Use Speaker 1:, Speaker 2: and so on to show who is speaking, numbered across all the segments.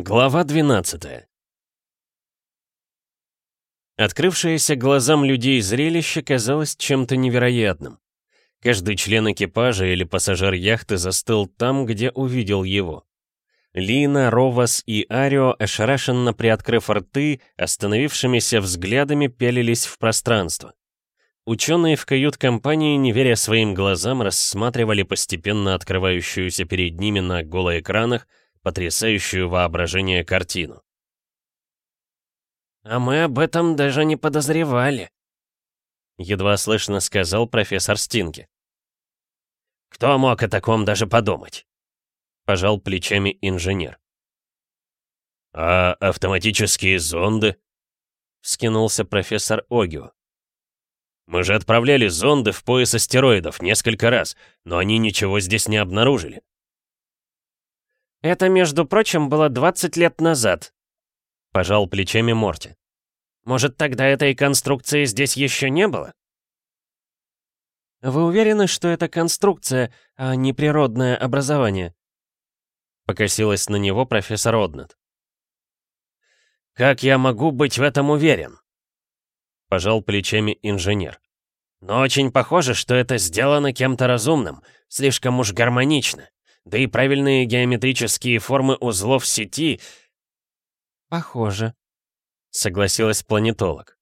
Speaker 1: Глава 12 Открывшееся глазам людей зрелище казалось чем-то невероятным. Каждый член экипажа или пассажир яхты застыл там, где увидел его. Лина, Ровас и Арио, ошарашенно приоткрыв рты, остановившимися взглядами пялились в пространство. Ученые в кают-компании, не веря своим глазам, рассматривали постепенно открывающуюся перед ними на голоэкранах потрясающую воображение картину.
Speaker 2: «А мы об этом даже не подозревали», — едва слышно сказал профессор Стинки.
Speaker 1: «Кто мог о таком даже подумать?» — пожал плечами инженер. «А автоматические зонды?» — вскинулся профессор Огио. «Мы же отправляли зонды в пояс астероидов несколько раз, но они ничего здесь не обнаружили.
Speaker 2: «Это, между прочим, было 20 лет назад», — пожал плечами Морти. «Может, тогда этой конструкции здесь еще не было?» «Вы уверены, что это конструкция, а не природное образование?» Покосилась на него профессор Однет.
Speaker 1: «Как я могу быть в этом уверен?» Пожал плечами инженер. «Но очень похоже, что это сделано кем-то разумным, слишком уж гармонично. Да и правильные геометрические формы узлов сети...
Speaker 2: Похоже, согласилась планетолог.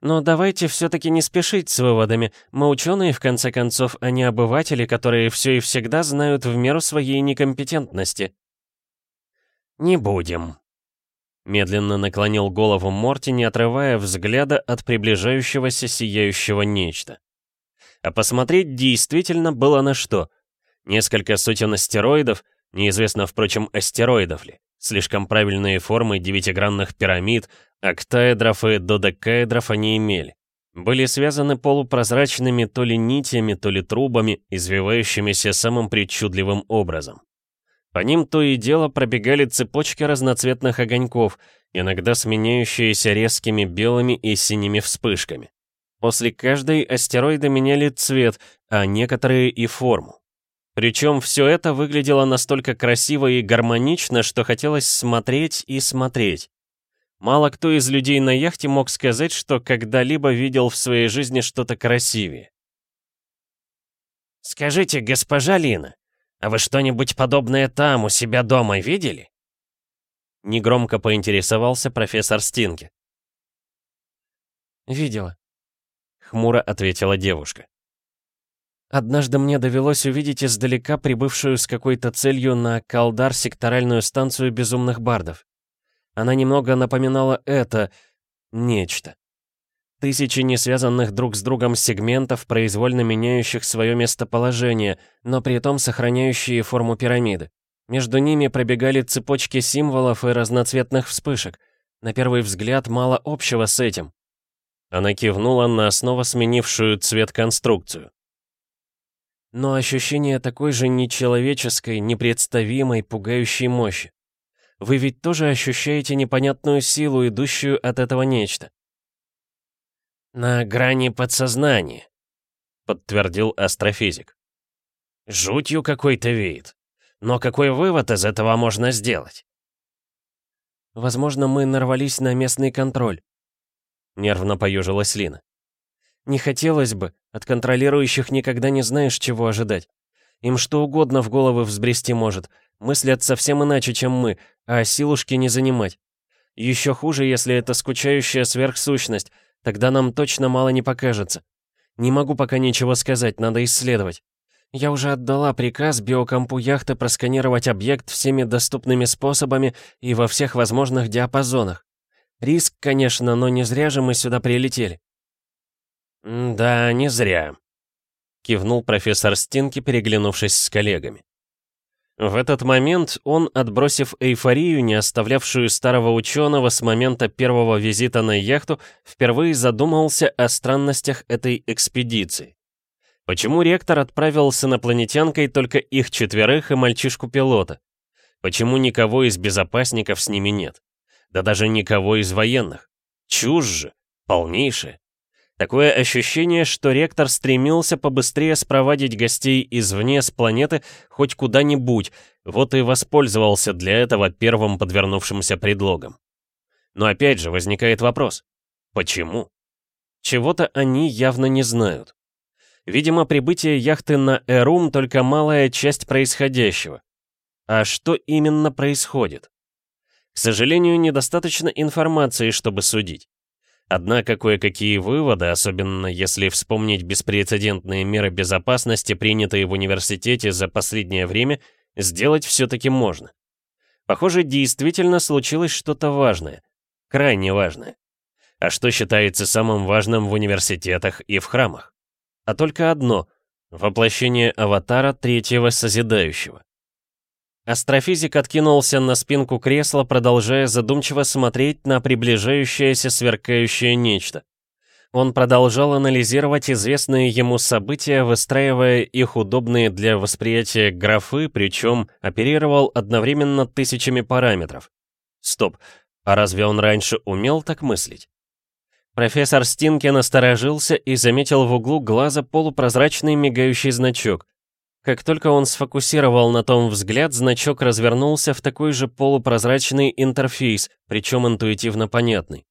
Speaker 2: Но давайте все-таки не спешить с выводами. Мы ученые, в конце концов, а не обыватели, которые все и всегда знают в меру своей некомпетентности.
Speaker 1: Не будем. Медленно наклонил голову Морти, не отрывая взгляда от приближающегося сияющего нечто. А посмотреть действительно было на что — Несколько сотен астероидов, неизвестно, впрочем, астероидов ли, слишком правильные формы девятигранных пирамид, октаэдров и додекаэдров они имели. Были связаны полупрозрачными то ли нитями, то ли трубами, извивающимися самым причудливым образом. По ним то и дело пробегали цепочки разноцветных огоньков, иногда сменяющиеся резкими белыми и синими вспышками. После каждой астероиды меняли цвет, а некоторые и форму. Причем все это выглядело настолько красиво и гармонично, что хотелось смотреть и смотреть. Мало кто из людей на яхте мог сказать, что когда-либо видел в своей жизни что-то красивее.
Speaker 2: «Скажите, госпожа Лина, а вы что-нибудь подобное там, у себя дома видели?»
Speaker 1: Негромко поинтересовался профессор Стинки.
Speaker 2: «Видела», — хмуро ответила девушка. Однажды мне довелось увидеть издалека прибывшую с какой-то целью на Калдар секторальную станцию безумных бардов. Она немного напоминала это... нечто. Тысячи несвязанных друг с другом сегментов, произвольно меняющих свое местоположение, но при этом сохраняющие форму пирамиды. Между ними пробегали цепочки символов и разноцветных вспышек. На первый взгляд мало общего с этим.
Speaker 1: Она кивнула на снова сменившую цвет конструкцию
Speaker 2: но ощущение такой же нечеловеческой, непредставимой, пугающей мощи. Вы ведь тоже ощущаете непонятную силу, идущую от этого нечто.
Speaker 1: «На грани подсознания», — подтвердил астрофизик. «Жутью какой-то веет. Но какой вывод из этого можно сделать?»
Speaker 2: «Возможно, мы нарвались на местный контроль», — нервно поежилась Лина. Не хотелось бы, от контролирующих никогда не знаешь, чего ожидать. Им что угодно в головы взбрести может, мыслят совсем иначе, чем мы, а силушки не занимать. Еще хуже, если это скучающая сверхсущность, тогда нам точно мало не покажется. Не могу пока ничего сказать, надо исследовать. Я уже отдала приказ биокомпу яхты просканировать объект всеми доступными способами и во всех возможных диапазонах. Риск, конечно, но не зря же мы сюда прилетели.
Speaker 1: «Да, не зря», — кивнул профессор Стинки, переглянувшись с коллегами. В этот момент он, отбросив эйфорию, не оставлявшую старого ученого с момента первого визита на яхту, впервые задумался о странностях этой экспедиции. Почему ректор отправил с инопланетянкой только их четверых и мальчишку-пилота? Почему никого из безопасников с ними нет? Да даже никого из военных. Чушь же, полнейшая. Такое ощущение, что ректор стремился побыстрее спровадить гостей извне с планеты хоть куда-нибудь, вот и воспользовался для этого первым подвернувшимся предлогом. Но опять же возникает вопрос. Почему? Чего-то они явно не знают. Видимо, прибытие яхты на Эрум только малая часть происходящего. А что именно происходит? К сожалению, недостаточно информации, чтобы судить. Однако кое-какие выводы, особенно если вспомнить беспрецедентные меры безопасности, принятые в университете за последнее время, сделать все-таки можно. Похоже, действительно случилось что-то важное. Крайне важное. А что считается самым важным в университетах и в храмах? А только одно — воплощение аватара третьего Созидающего. Астрофизик откинулся на спинку кресла, продолжая задумчиво смотреть на приближающееся сверкающее нечто. Он продолжал анализировать известные ему события, выстраивая их удобные для восприятия графы, причем оперировал одновременно тысячами параметров. Стоп, а разве он раньше умел так мыслить? Профессор Стинкин насторожился и заметил в углу глаза полупрозрачный мигающий значок. Как только он сфокусировал на том взгляд, значок развернулся в такой же полупрозрачный интерфейс, причем интуитивно понятный.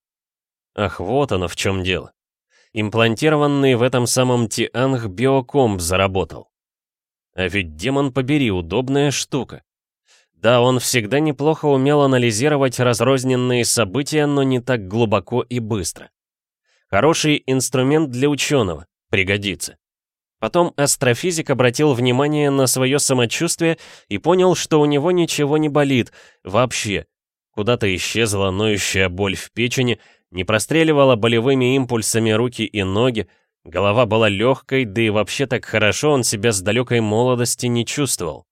Speaker 1: Ах, вот оно в чем дело. Имплантированный в этом самом Тианг биокомп заработал. А ведь, демон побери, удобная штука. Да, он всегда неплохо умел анализировать разрозненные события, но не так глубоко и быстро. Хороший инструмент для ученого, пригодится. Потом астрофизик обратил внимание на свое самочувствие и понял, что у него ничего не болит, вообще. Куда-то исчезла ноющая боль в печени, не простреливала болевыми импульсами руки и ноги, голова была легкой, да и вообще так хорошо он себя с далекой молодости не чувствовал.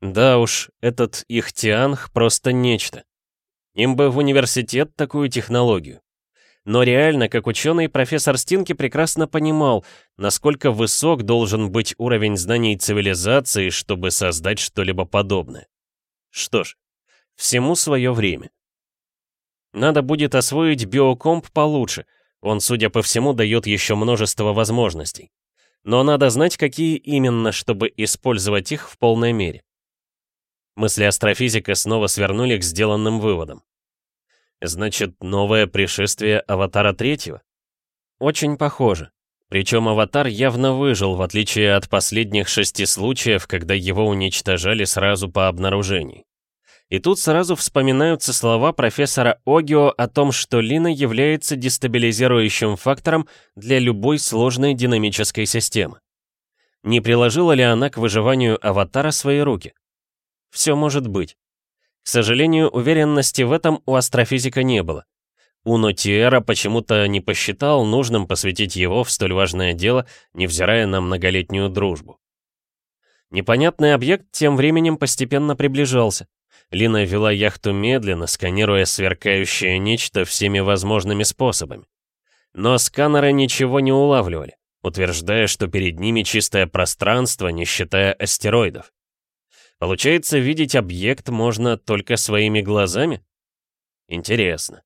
Speaker 1: Да уж, этот Ихтианг просто нечто. Им бы в университет такую технологию. Но реально, как ученый, профессор Стинки прекрасно понимал, насколько высок должен быть уровень знаний цивилизации, чтобы создать что-либо подобное. Что ж, всему свое время. Надо будет освоить биокомп получше, он, судя по всему, дает еще множество возможностей. Но надо знать, какие именно, чтобы использовать их в полной мере. Мысли астрофизика снова свернули к сделанным выводам. Значит, новое пришествие Аватара Третьего? Очень похоже. Причем Аватар явно выжил, в отличие от последних шести случаев, когда его уничтожали сразу по обнаружении. И тут сразу вспоминаются слова профессора Огио о том, что Лина является дестабилизирующим фактором для любой сложной динамической системы. Не приложила ли она к выживанию Аватара свои руки? Все может быть. К сожалению, уверенности в этом у астрофизика не было. Уно Тиэра почему-то не посчитал нужным посвятить его в столь важное дело, невзирая на многолетнюю дружбу. Непонятный объект тем временем постепенно приближался. Лина вела яхту медленно, сканируя сверкающее нечто всеми возможными способами. Но сканеры ничего не улавливали, утверждая, что перед ними чистое пространство, не считая астероидов. Получается, видеть объект можно только своими глазами? Интересно.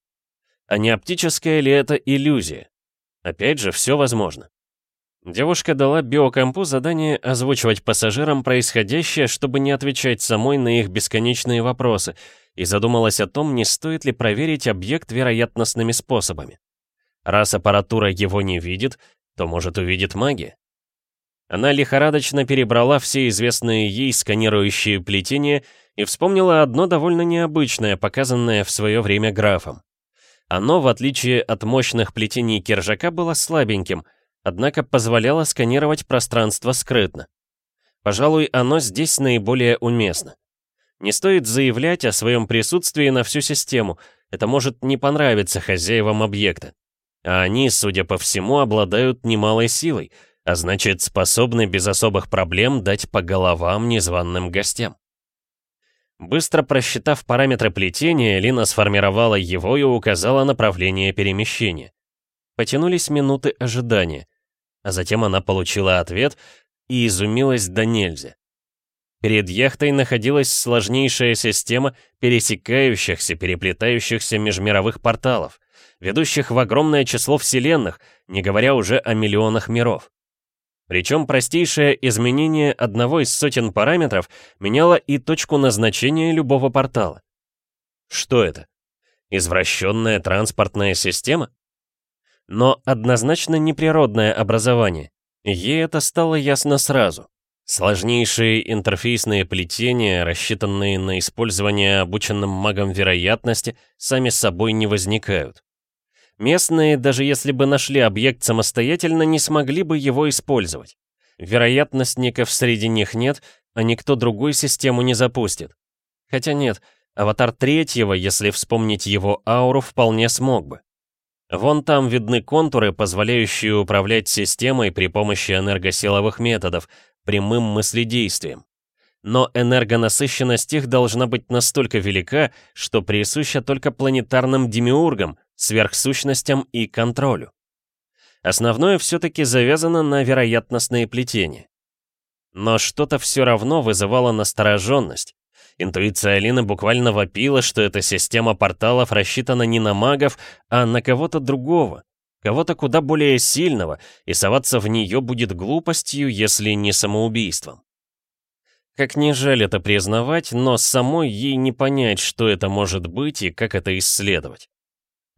Speaker 1: А не оптическая ли это иллюзия? Опять же, все возможно. Девушка дала биокомпу задание озвучивать пассажирам происходящее, чтобы не отвечать самой на их бесконечные вопросы, и задумалась о том, не стоит ли проверить объект вероятностными способами. Раз аппаратура его не видит, то, может, увидит магия. Она лихорадочно перебрала все известные ей сканирующие плетения и вспомнила одно довольно необычное, показанное в свое время графом. Оно, в отличие от мощных плетений киржака, было слабеньким, однако позволяло сканировать пространство скрытно. Пожалуй, оно здесь наиболее уместно. Не стоит заявлять о своем присутствии на всю систему, это может не понравиться хозяевам объекта. А они, судя по всему, обладают немалой силой — а значит, способны без особых проблем дать по головам незваным гостям. Быстро просчитав параметры плетения, Лина сформировала его и указала направление перемещения. Потянулись минуты ожидания, а затем она получила ответ и изумилась до нельзя. Перед яхтой находилась сложнейшая система пересекающихся, переплетающихся межмировых порталов, ведущих в огромное число вселенных, не говоря уже о миллионах миров. Причем простейшее изменение одного из сотен параметров меняло и точку назначения любого портала. Что это? Извращенная транспортная система? Но однозначно неприродное образование. Ей это стало ясно сразу. Сложнейшие интерфейсные плетения, рассчитанные на использование обученным магом вероятности, сами собой не возникают. Местные, даже если бы нашли объект самостоятельно, не смогли бы его использовать. Вероятностников среди них нет, а никто другой систему не запустит. Хотя нет, аватар третьего, если вспомнить его ауру, вполне смог бы. Вон там видны контуры, позволяющие управлять системой при помощи энергосиловых методов, прямым мыследействием. Но энергонасыщенность их должна быть настолько велика, что присуща только планетарным демиургам, сверхсущностям и контролю. Основное все-таки завязано на вероятностные плетения. Но что-то все равно вызывало настороженность. Интуиция Алины буквально вопила, что эта система порталов рассчитана не на магов, а на кого-то другого, кого-то куда более сильного, и соваться в нее будет глупостью, если не самоубийством. Как ни жаль это признавать, но самой ей не понять, что это может быть и как это исследовать.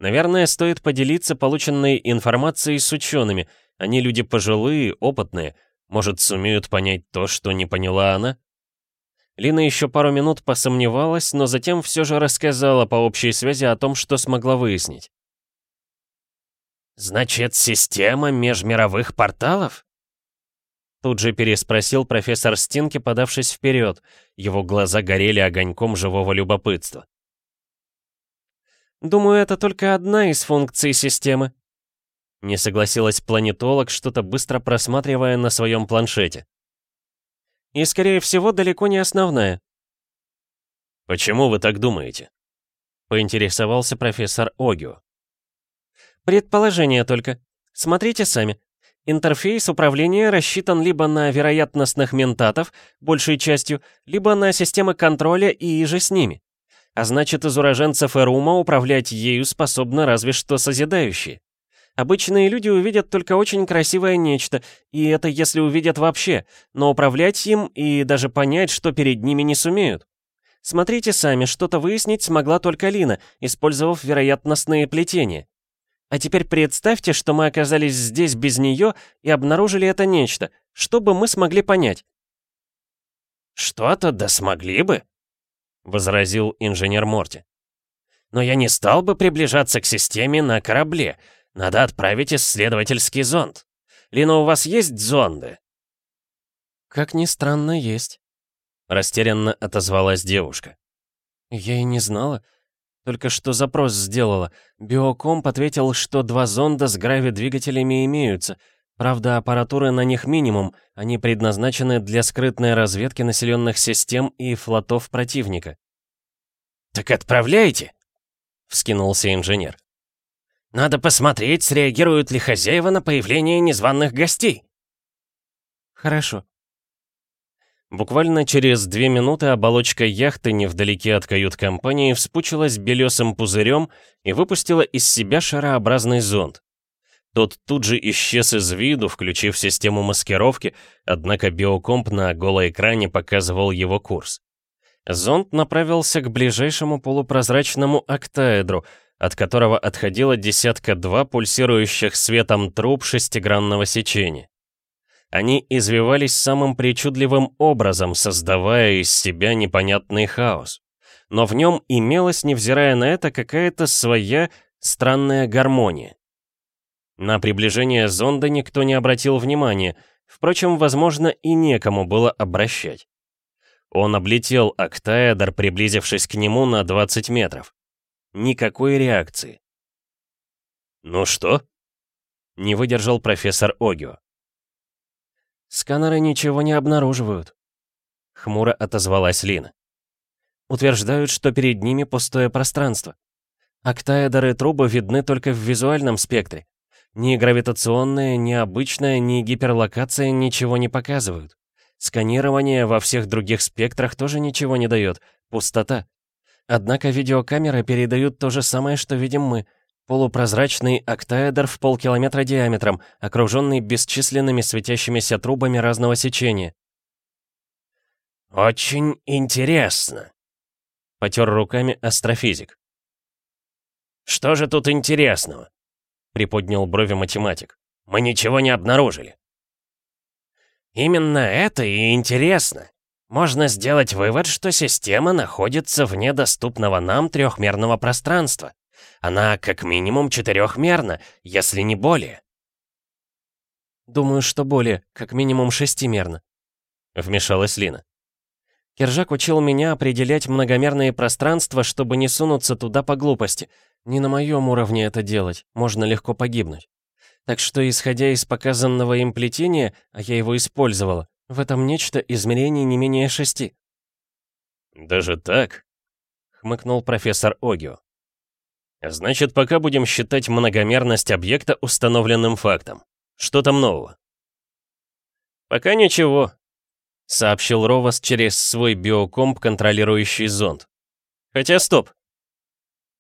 Speaker 1: Наверное, стоит поделиться полученной информацией с учеными. Они люди пожилые, опытные. Может, сумеют понять то, что не поняла она? Лина еще пару минут посомневалась, но затем все же рассказала по общей связи о том, что смогла выяснить.
Speaker 2: «Значит, система межмировых порталов?»
Speaker 1: Тут же переспросил профессор Стинки, подавшись вперед. Его глаза горели огоньком живого любопытства.
Speaker 2: «Думаю, это только одна из функций системы», не согласилась планетолог, что-то быстро просматривая на своем планшете. «И, скорее всего, далеко не основная».
Speaker 1: «Почему вы так думаете?» — поинтересовался профессор Огио.
Speaker 2: Предположение только. Смотрите сами. Интерфейс управления рассчитан либо на вероятностных ментатов, большей частью, либо на системы контроля и же с ними. А значит, из уроженцев Эрума управлять ею способны разве что созидающие. Обычные люди увидят только очень красивое нечто, и это если увидят вообще, но управлять им и даже понять, что перед ними не сумеют. Смотрите сами, что-то выяснить смогла только Лина, использовав вероятностные плетения. А теперь представьте, что мы оказались здесь без нее и обнаружили это нечто. Что бы мы смогли понять?
Speaker 3: «Что-то да смогли бы», — возразил инженер Морти. «Но я не стал бы приближаться к системе на корабле. Надо отправить исследовательский зонд. Лина, у вас есть зонды?»
Speaker 2: «Как ни странно, есть», — растерянно отозвалась девушка. «Я и не знала. Только что запрос сделала. Биокомп ответил, что два зонда с грави-двигателями имеются. Правда, аппаратуры на них минимум, они предназначены для скрытной разведки населенных систем и флотов противника.
Speaker 3: «Так отправляйте!» — вскинулся инженер. «Надо посмотреть, среагируют ли хозяева на появление незваных гостей».
Speaker 2: «Хорошо»,
Speaker 1: Буквально через две минуты оболочка яхты невдалеке от кают-компании вспучилась белесым пузырем и выпустила из себя шарообразный зонд. Тот тут же исчез из виду, включив систему маскировки, однако биокомп на голоэкране показывал его курс. Зонд направился к ближайшему полупрозрачному октаэдру, от которого отходила десятка-два пульсирующих светом труб шестигранного сечения. Они извивались самым причудливым образом, создавая из себя непонятный хаос. Но в нем имелась, невзирая на это, какая-то своя странная гармония. На приближение зонда никто не обратил внимания, впрочем, возможно, и некому было обращать. Он облетел октаэдр, приблизившись к нему на 20 метров. Никакой реакции. «Ну что?» — не выдержал профессор Огио.
Speaker 2: «Сканеры ничего не обнаруживают», — хмуро отозвалась Лина. «Утверждают, что перед ними пустое пространство. Октаэдеры трубы видны только в визуальном спектре. Ни гравитационная, ни обычная, ни гиперлокация ничего не показывают. Сканирование во всех других спектрах тоже ничего не дает. Пустота. Однако видеокамеры передают то же самое, что видим мы. Полупрозрачный октаэдр в полкилометра диаметром, окруженный бесчисленными светящимися трубами разного сечения.
Speaker 3: «Очень интересно», — потер руками астрофизик. «Что же тут интересного?» — приподнял брови математик. «Мы ничего не обнаружили». «Именно это и интересно. Можно сделать вывод, что система находится вне доступного нам трехмерного пространства. Она как минимум четырехмерна, если не более.
Speaker 2: «Думаю, что более, как минимум шестимерно», — вмешалась Лина. Кержак учил меня определять многомерные пространства, чтобы не сунуться туда по глупости. Не на моем уровне это делать, можно легко погибнуть. Так что, исходя из показанного им плетения, а я его использовала, в этом нечто измерений не менее шести.
Speaker 1: «Даже так?» — хмыкнул профессор Огио. Значит, пока будем считать многомерность объекта установленным фактом. Что там нового? Пока ничего, сообщил Ровас через свой биокомп, контролирующий зонд. Хотя стоп.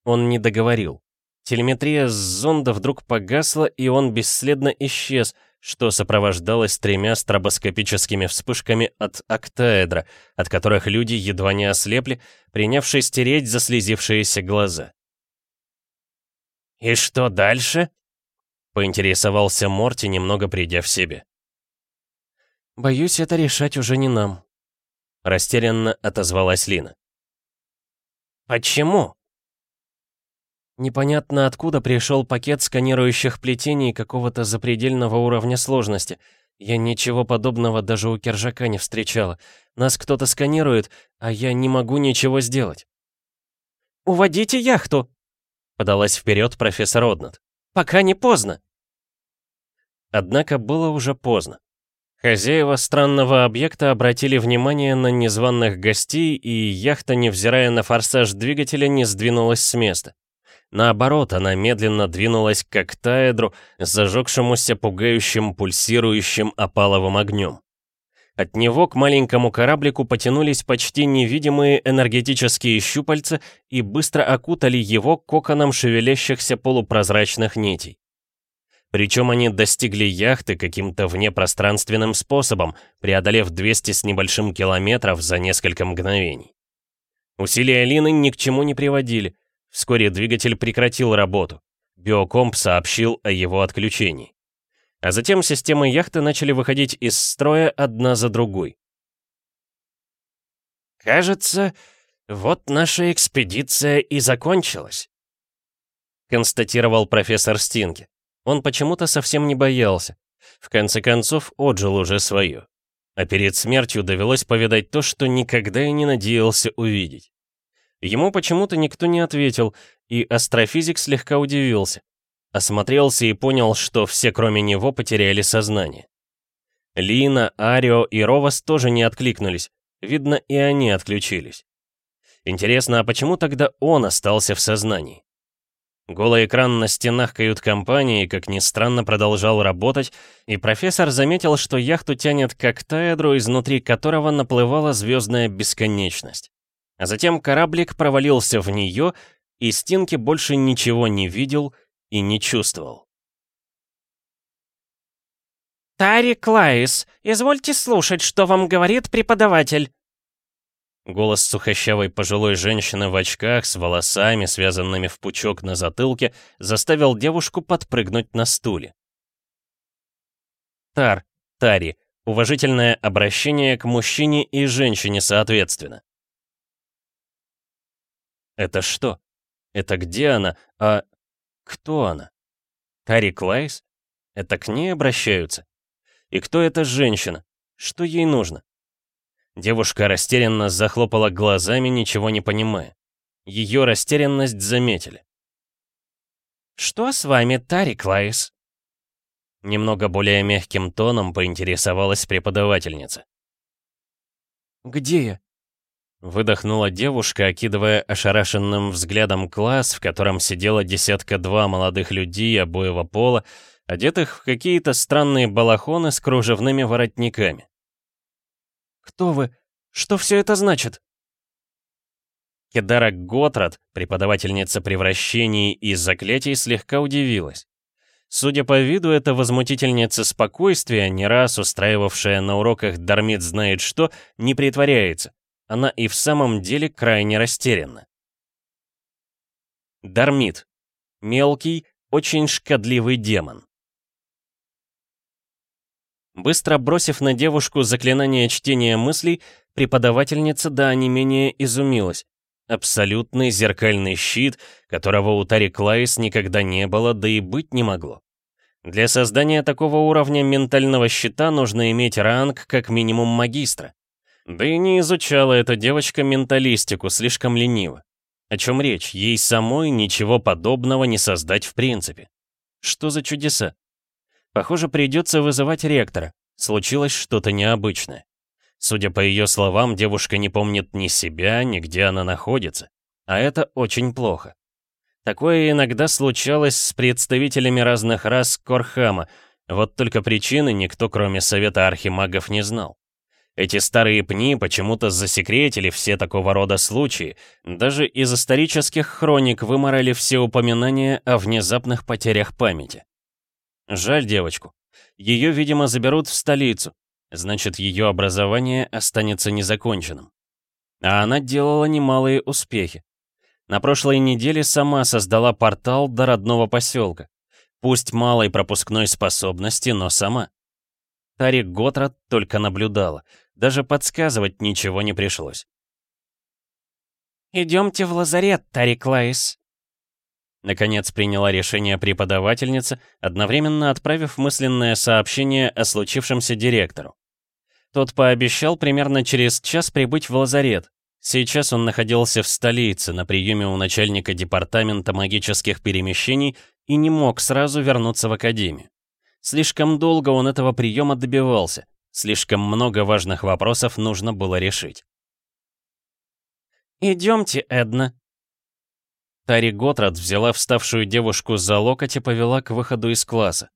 Speaker 1: Он не договорил. Телеметрия с зонда вдруг погасла, и он бесследно исчез, что сопровождалось тремя стробоскопическими вспышками от октаэдра, от которых люди едва не ослепли, принявшие стереть заслезившиеся глаза.
Speaker 3: «И что дальше?»
Speaker 1: — поинтересовался Морти, немного придя в себе.
Speaker 2: «Боюсь, это решать уже не нам», — растерянно отозвалась Лина.
Speaker 3: «Почему?»
Speaker 2: Непонятно откуда пришел пакет сканирующих плетений какого-то запредельного уровня сложности. Я ничего подобного даже у Кержака не встречала. Нас кто-то сканирует, а я не могу ничего сделать.
Speaker 3: «Уводите яхту!»
Speaker 1: Подалась вперед профессор Однат.
Speaker 3: «Пока не поздно!»
Speaker 1: Однако было уже поздно. Хозяева странного объекта обратили внимание на незваных гостей, и яхта, невзирая на форсаж двигателя, не сдвинулась с места. Наоборот, она медленно двинулась к октаэдру, зажегшемуся пугающим пульсирующим опаловым огнем. От него к маленькому кораблику потянулись почти невидимые энергетические щупальца и быстро окутали его коконом шевелящихся полупрозрачных нитей. Причем они достигли яхты каким-то внепространственным способом, преодолев 200 с небольшим километров за несколько мгновений. Усилия Лины ни к чему не приводили. Вскоре двигатель прекратил работу. Биокомп сообщил о его отключении. А затем системы яхты начали выходить из строя одна за другой.
Speaker 3: «Кажется, вот наша экспедиция и закончилась»,
Speaker 1: констатировал профессор Стинки. Он почему-то совсем не боялся. В конце концов, отжил уже свое. А перед смертью довелось повидать то, что никогда и не надеялся увидеть. Ему почему-то никто не ответил, и астрофизик слегка удивился. Осмотрелся и понял, что все кроме него потеряли сознание. Лина, Арио и Ровас тоже не откликнулись. Видно, и они отключились. Интересно, а почему тогда он остался в сознании? Голый экран на стенах кают-компании, как ни странно, продолжал работать, и профессор заметил, что яхту тянет к октаэдру, изнутри которого наплывала звездная бесконечность. А затем кораблик провалился в нее, и Стинки больше ничего не видел и не чувствовал.
Speaker 3: «Тарик Лайс, извольте слушать, что вам говорит преподаватель!»
Speaker 1: Голос сухощавой пожилой женщины в очках с волосами, связанными в пучок на затылке, заставил девушку подпрыгнуть на стуле. Тар, Тари, уважительное обращение к мужчине и женщине соответственно. Это что? Это где она? А кто она? Тари Клайс? Это к ней обращаются? И кто эта женщина? Что ей нужно? Девушка растерянно захлопала глазами, ничего не понимая. Ее растерянность заметили.
Speaker 3: «Что с вами, Тари Клайс?»
Speaker 1: Немного более мягким тоном поинтересовалась преподавательница.
Speaker 2: «Где я?»
Speaker 1: Выдохнула девушка, окидывая ошарашенным взглядом класс, в котором сидела десятка-два молодых людей обоего пола, одетых в какие-то странные балахоны с кружевными воротниками.
Speaker 2: «Кто вы? Что все это значит?»
Speaker 1: Кедара Готрат, преподавательница превращений и заклятий, слегка удивилась. Судя по виду, эта возмутительница спокойствия, не раз устраивавшая на уроках Дармит знает что, не притворяется. Она и в самом деле крайне растеряна. Дармит. Мелкий, очень шкодливый демон. Быстро бросив на девушку заклинание чтения мыслей, преподавательница до онемения изумилась. Абсолютный зеркальный щит, которого у Тари Клайс никогда не было, да и быть не могло. Для создания такого уровня ментального щита нужно иметь ранг как минимум магистра. Да и не изучала эта девочка менталистику, слишком лениво. О чем речь? Ей самой ничего подобного не создать в принципе. Что за чудеса? Похоже, придется вызывать ректора. Случилось что-то необычное. Судя по ее словам, девушка не помнит ни себя, ни где она находится. А это очень плохо. Такое иногда случалось с представителями разных рас Корхама, вот только причины никто, кроме Совета Архимагов, не знал. Эти старые пни почему-то засекретили все такого рода случаи, даже из исторических хроник выморали все упоминания о внезапных потерях памяти. Жаль девочку. Ее, видимо, заберут в столицу, значит, ее образование останется незаконченным. А она делала немалые успехи. На прошлой неделе сама создала портал до родного поселка. Пусть малой пропускной способности, но сама. Тарик Готрат только наблюдала. Даже подсказывать ничего не пришлось.
Speaker 2: «Идемте в лазарет, Тарик Лайс»,
Speaker 1: Наконец приняла решение преподавательница, одновременно отправив мысленное сообщение о случившемся директору. Тот пообещал примерно через час прибыть в лазарет, Сейчас он находился в столице на приеме у начальника департамента магических перемещений и не мог сразу вернуться в академию. Слишком долго он этого приема добивался, слишком много важных вопросов нужно было решить.
Speaker 2: «Идемте, Эдна».
Speaker 1: Тари Готрад взяла вставшую девушку за локоть и повела к выходу из класса.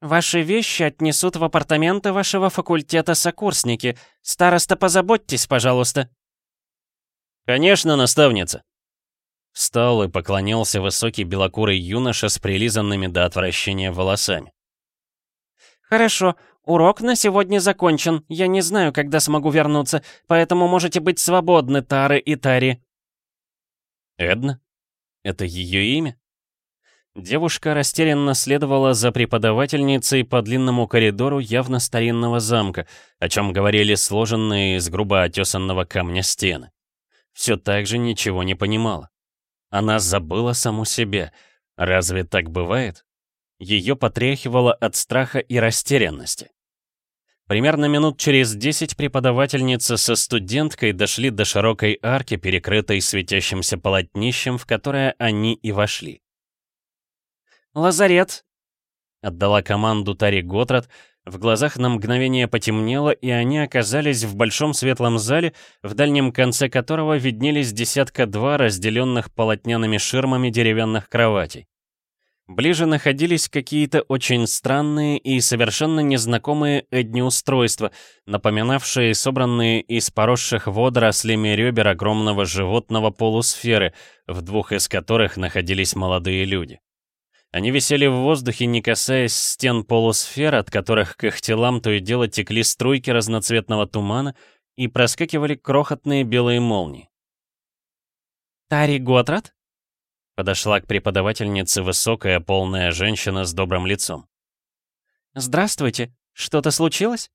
Speaker 2: «Ваши вещи отнесут в апартаменты вашего факультета сокурсники. Староста, позаботьтесь, пожалуйста».
Speaker 1: «Конечно, наставница». Встал и поклонился высокий белокурый юноша с прилизанными до отвращения волосами.
Speaker 2: «Хорошо, урок на сегодня закончен. Я не знаю, когда смогу вернуться, поэтому можете быть свободны, Тары и Тари».
Speaker 1: «Эдна? Это ее имя?» Девушка растерянно следовала за преподавательницей по длинному коридору явно старинного замка, о чем говорили сложенные из грубо отесанного камня стены. Все так же ничего не понимала. Она забыла саму себя. Разве так бывает? Ее потряхивало от страха и растерянности. Примерно минут через десять преподавательница со студенткой дошли до широкой арки, перекрытой светящимся полотнищем, в которое они и вошли.
Speaker 2: «Лазарет!» — отдала команду Тари Готрат. В глазах на мгновение потемнело, и они оказались в большом светлом зале, в дальнем конце которого виднелись десятка-два разделенных полотняными ширмами деревянных кроватей. Ближе находились какие-то очень странные и совершенно незнакомые Эдни устройства, напоминавшие собранные из поросших водорослями ребер огромного животного полусферы, в двух из которых находились молодые люди. Они висели в воздухе, не касаясь стен полусфер, от которых к их телам то и дело текли струйки разноцветного тумана и проскакивали крохотные белые молнии. «Тари Готрат?»
Speaker 1: Подошла к преподавательнице высокая, полная женщина с добрым лицом.
Speaker 2: «Здравствуйте. Что-то случилось?»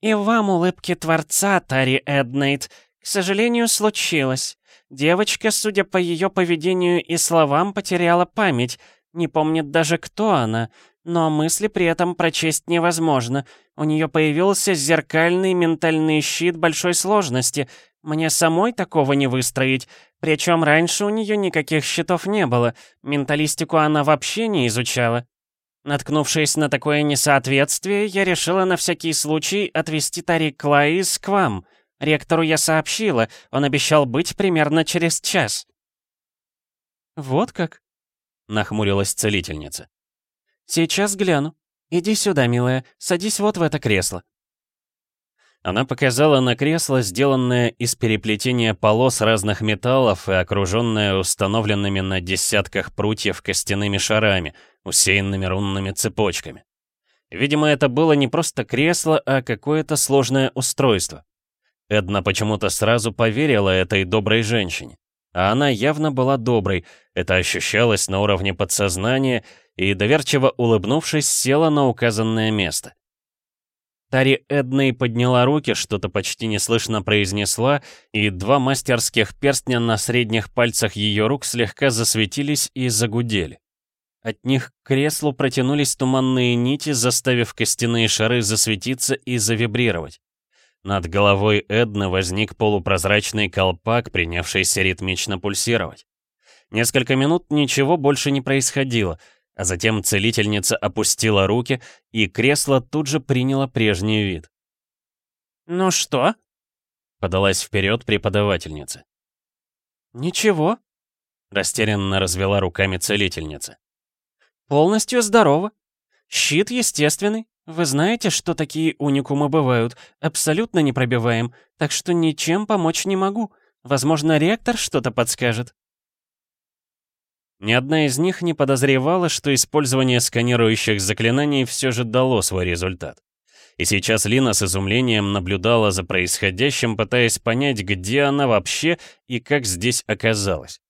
Speaker 2: «И вам улыбки Творца, Тари Эднейт. К сожалению, случилось. Девочка, судя по ее поведению и словам, потеряла память, не помнит даже, кто она, но мысли при этом прочесть невозможно. У нее появился зеркальный ментальный щит большой сложности. Мне самой такого не выстроить. Причем раньше у нее никаких щитов не было. Менталистику она вообще не изучала. Наткнувшись на такое несоответствие, я решила на всякий случай отвести Тарик Клаис к вам — Ректору я сообщила, он обещал быть примерно через час».
Speaker 1: «Вот как?» — нахмурилась целительница.
Speaker 2: «Сейчас гляну. Иди сюда, милая, садись вот в это кресло».
Speaker 1: Она показала на кресло, сделанное из переплетения полос разных металлов и окруженное установленными на десятках прутьев костяными шарами, усеянными рунными цепочками. Видимо, это было не просто кресло, а какое-то сложное устройство. Эдна почему-то сразу поверила этой доброй женщине. А она явно была доброй, это ощущалось на уровне подсознания, и, доверчиво улыбнувшись, села на указанное место. Тари Эдной подняла руки, что-то почти неслышно произнесла, и два мастерских перстня на средних пальцах ее рук слегка засветились и загудели. От них к креслу протянулись туманные нити, заставив костяные шары засветиться и завибрировать. Над головой Эдны возник полупрозрачный колпак, принявшийся ритмично пульсировать. Несколько минут ничего больше не происходило — а затем целительница опустила руки, и кресло тут же приняло прежний вид.
Speaker 2: «Ну что?» — подалась вперед преподавательница. «Ничего», — растерянно развела руками целительница. «Полностью здорово. Щит естественный. Вы знаете, что такие уникумы бывают. Абсолютно не пробиваем, так что ничем помочь не могу. Возможно, ректор что-то подскажет».
Speaker 1: Ни одна из них не подозревала, что использование сканирующих заклинаний все же дало свой результат. И сейчас Лина с изумлением наблюдала за происходящим, пытаясь понять, где она вообще и как здесь оказалась.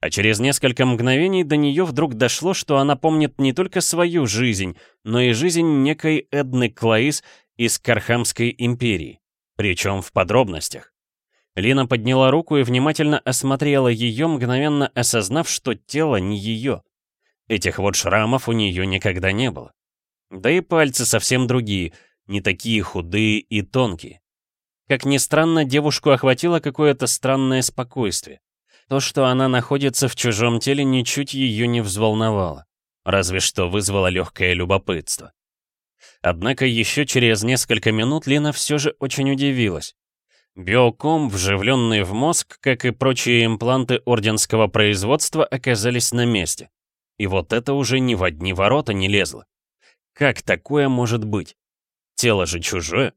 Speaker 1: А через несколько мгновений до нее вдруг дошло, что она помнит не только свою жизнь, но и жизнь некой Эдны Клаис из Кархамской империи, причем в подробностях. Лина подняла руку и внимательно осмотрела ее, мгновенно осознав, что тело не ее. Этих вот шрамов у нее никогда не было. Да и пальцы совсем другие, не такие худые и тонкие. Как ни странно, девушку охватило какое-то странное спокойствие. То, что она находится в чужом теле, ничуть ее не взволновало. Разве что вызвало легкое любопытство. Однако еще через несколько минут Лина все же очень удивилась. Биоком, вживленный в мозг, как и прочие импланты орденского производства, оказались на месте. И вот это уже ни в одни ворота не лезло. Как такое может быть? Тело же чужое.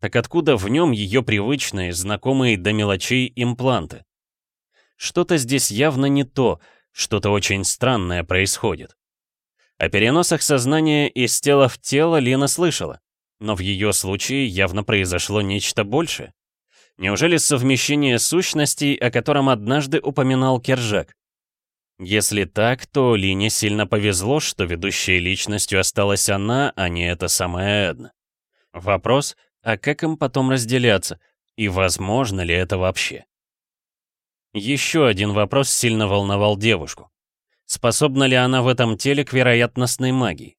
Speaker 1: Так откуда в нем ее привычные, знакомые до мелочей импланты? Что-то здесь явно не то, что-то очень странное происходит. О переносах сознания из тела в тело Лена слышала, но в ее случае явно произошло нечто большее. Неужели совмещение сущностей, о котором однажды упоминал Кержак? Если так, то Лине сильно повезло, что ведущей личностью осталась она, а не эта самая Эдна. Вопрос, а как им потом разделяться? И возможно ли это вообще? Еще один вопрос сильно волновал девушку. Способна ли она в этом теле к вероятностной магии?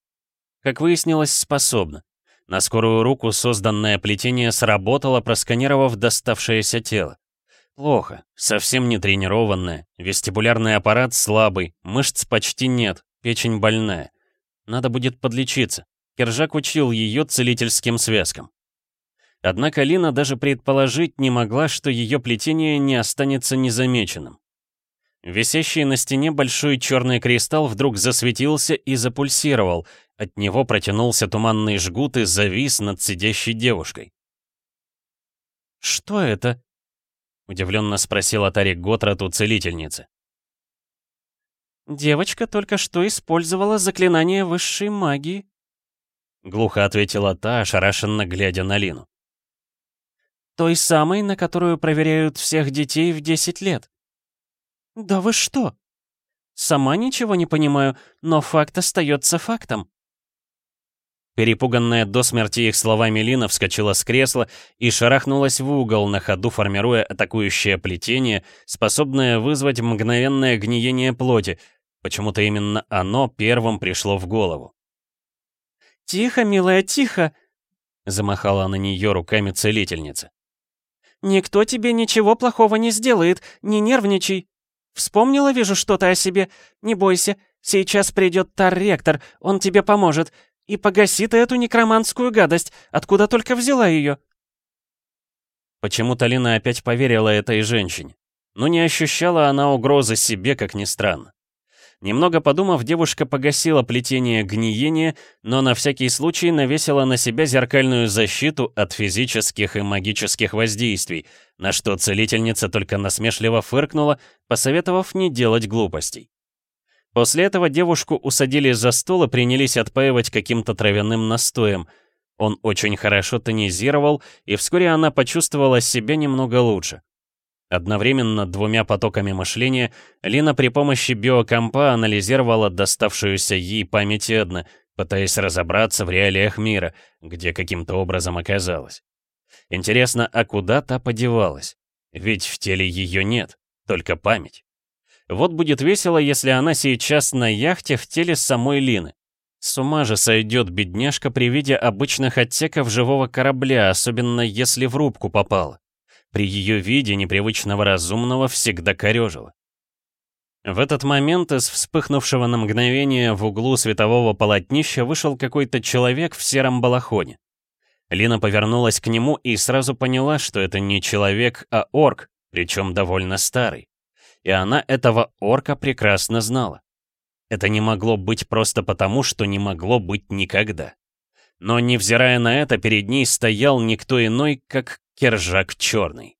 Speaker 1: Как выяснилось, способна. На скорую руку созданное плетение сработало, просканировав доставшееся тело. Плохо, совсем не тренированное, вестибулярный аппарат слабый, мышц почти нет, печень больная. Надо будет подлечиться. Кержак учил ее целительским связкам. Однако Лина даже предположить не могла, что ее плетение не останется незамеченным. Висящий на стене большой черный кристалл вдруг засветился и запульсировал, от него протянулся туманный жгут и завис над сидящей девушкой.
Speaker 2: «Что это?» — удивленно спросила Тарик Готрат у целительницы. «Девочка только что использовала заклинание высшей магии», — глухо ответила та, ошарашенно глядя на Лину. «Той самой, на которую проверяют всех детей в 10 лет». «Да вы что?» «Сама ничего не понимаю, но факт остается фактом».
Speaker 1: Перепуганная до смерти их словами Лина вскочила с кресла и шарахнулась в угол, на ходу формируя атакующее плетение, способное вызвать мгновенное гниение плоти. Почему-то именно оно первым пришло в голову.
Speaker 2: «Тихо, милая, тихо!»
Speaker 1: — замахала на нее руками целительница.
Speaker 2: «Никто тебе ничего плохого не сделает, не нервничай. Вспомнила, вижу, что-то о себе. Не бойся, сейчас придет тар-ректор, он тебе поможет. И погаси ты эту некроманскую гадость, откуда только взяла ее.
Speaker 1: Почему-то Лина опять поверила этой женщине. Но не ощущала она угрозы себе, как ни странно. Немного подумав, девушка погасила плетение гниения, но на всякий случай навесила на себя зеркальную защиту от физических и магических воздействий, на что целительница только насмешливо фыркнула, посоветовав не делать глупостей. После этого девушку усадили за стол и принялись отпаивать каким-то травяным настоем. Он очень хорошо тонизировал, и вскоре она почувствовала себя немного лучше. Одновременно двумя потоками мышления Лина при помощи биокомпа анализировала доставшуюся ей память Эдны, пытаясь разобраться в реалиях мира, где каким-то образом оказалась. Интересно, а куда та подевалась? Ведь в теле ее нет, только память. Вот будет весело, если она сейчас на яхте в теле самой Лины. С ума же сойдет бедняжка при виде обычных отсеков живого корабля, особенно если в рубку попала при ее виде непривычного разумного всегда корежило. В этот момент из вспыхнувшего на мгновение в углу светового полотнища вышел какой-то человек в сером балахоне. Лина повернулась к нему и сразу поняла, что это не человек, а орк, причем довольно старый. И она этого орка прекрасно знала. Это не могло быть просто потому, что не могло быть никогда. Но, невзирая на это, перед ней стоял никто иной, как Кержак Черный.